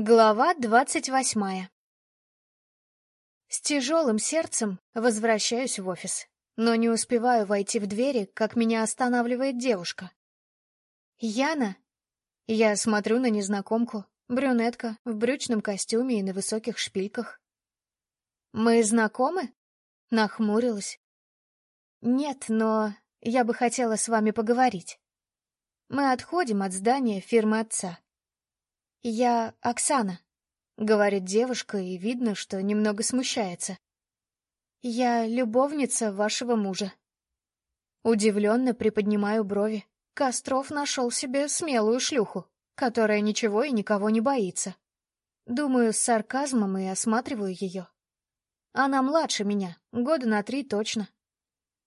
Глава двадцать восьмая С тяжелым сердцем возвращаюсь в офис, но не успеваю войти в двери, как меня останавливает девушка. «Яна?» Я смотрю на незнакомку, брюнетка, в брючном костюме и на высоких шпильках. «Мы знакомы?» Нахмурилась. «Нет, но я бы хотела с вами поговорить. Мы отходим от здания фирмы отца. «Я Оксана», — говорит девушка, и видно, что немного смущается. «Я любовница вашего мужа». Удивленно приподнимаю брови. Костров нашел себе смелую шлюху, которая ничего и никого не боится. Думаю с сарказмом и осматриваю ее. Она младше меня, года на три точно.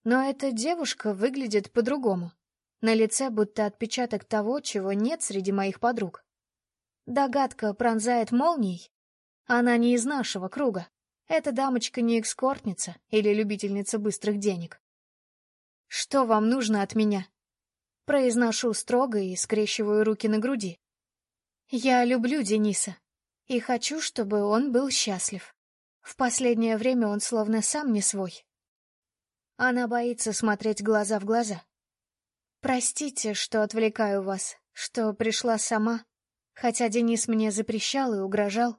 Но эта девушка выглядит по-другому. На лице будто отпечаток того, чего нет среди моих подруг. Догадка пронзает молнией. Она не из нашего круга. Эта дамочка не экскортница или любительница быстрых денег. «Что вам нужно от меня?» Произношу строго и скрещиваю руки на груди. «Я люблю Дениса и хочу, чтобы он был счастлив. В последнее время он словно сам не свой». Она боится смотреть глаза в глаза. «Простите, что отвлекаю вас, что пришла сама, хотя Денис мне запрещал и угрожал.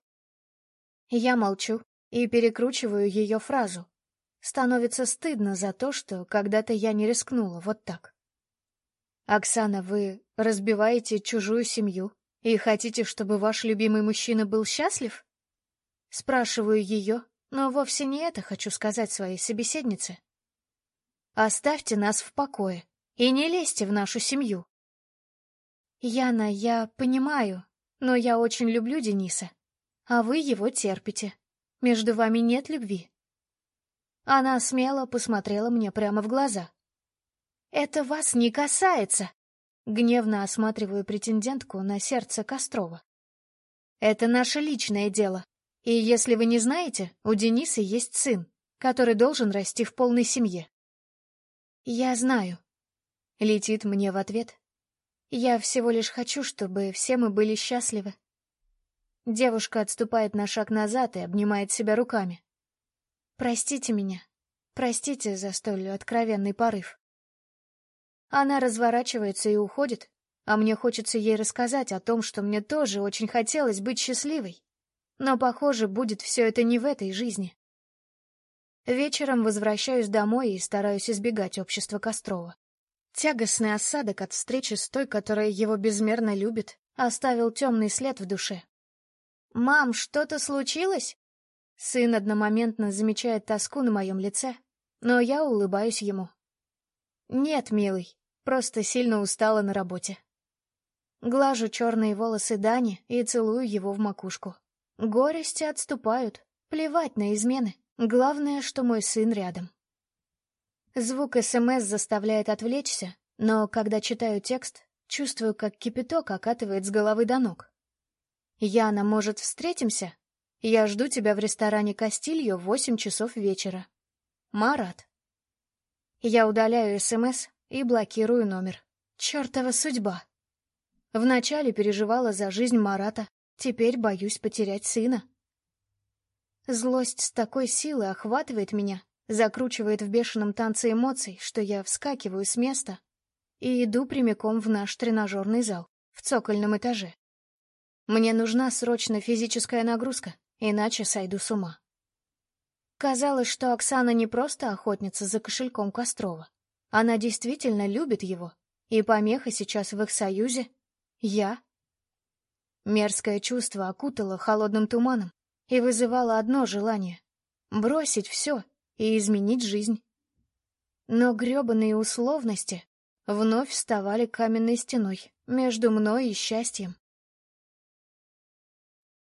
Я молчу и перекручиваю ее фразу. Становится стыдно за то, что когда-то я не рискнула вот так. «Оксана, вы разбиваете чужую семью и хотите, чтобы ваш любимый мужчина был счастлив?» Спрашиваю ее, но вовсе не это хочу сказать своей собеседнице. «Оставьте нас в покое и не лезьте в нашу семью. «Яна, я понимаю, но я очень люблю Дениса, а вы его терпите. Между вами нет любви». Она смело посмотрела мне прямо в глаза. «Это вас не касается!» Гневно осматриваю претендентку на сердце Кострова. «Это наше личное дело. И если вы не знаете, у Дениса есть сын, который должен расти в полной семье». «Я знаю», — летит мне в ответ, я всего лишь хочу, чтобы все мы были счастливы. Девушка отступает на шаг назад и обнимает себя руками. Простите меня. Простите за столь откровенный порыв. Она разворачивается и уходит, а мне хочется ей рассказать о том, что мне тоже очень хотелось быть счастливой. Но, похоже, будет все это не в этой жизни. Вечером возвращаюсь домой и стараюсь избегать общества Кострова. Тягостный осадок от встречи с той, которая его безмерно любит, оставил темный след в душе. «Мам, что-то случилось?» Сын одномоментно замечает тоску на моем лице, но я улыбаюсь ему. «Нет, милый, просто сильно устала на работе». Глажу черные волосы Дани и целую его в макушку. Горести отступают, плевать на измены. Главное, что мой сын рядом. Звук СМС заставляет отвлечься, но когда читаю текст, чувствую, как кипяток окатывает с головы до ног. «Яна, может, встретимся? Я жду тебя в ресторане Кастильо в восемь часов вечера. Марат». Я удаляю СМС и блокирую номер. Чёртова судьба. Вначале переживала за жизнь Марата, теперь боюсь потерять сына. Злость с такой силой охватывает меня, закручивает в бешеном танце эмоций, что я вскакиваю с места и иду прямиком в наш тренажерный зал, в цокольном этаже. Мне нужна срочно физическая нагрузка, иначе сойду с ума. Казалось, что Оксана не просто охотница за кошельком Кострова. Она действительно любит его, и помеха сейчас в их союзе — я. Мерзкое чувство окутало холодным туманом и вызывало одно желание — бросить все и изменить жизнь. Но грёбаные условности вновь вставали каменной стеной между мной и счастьем.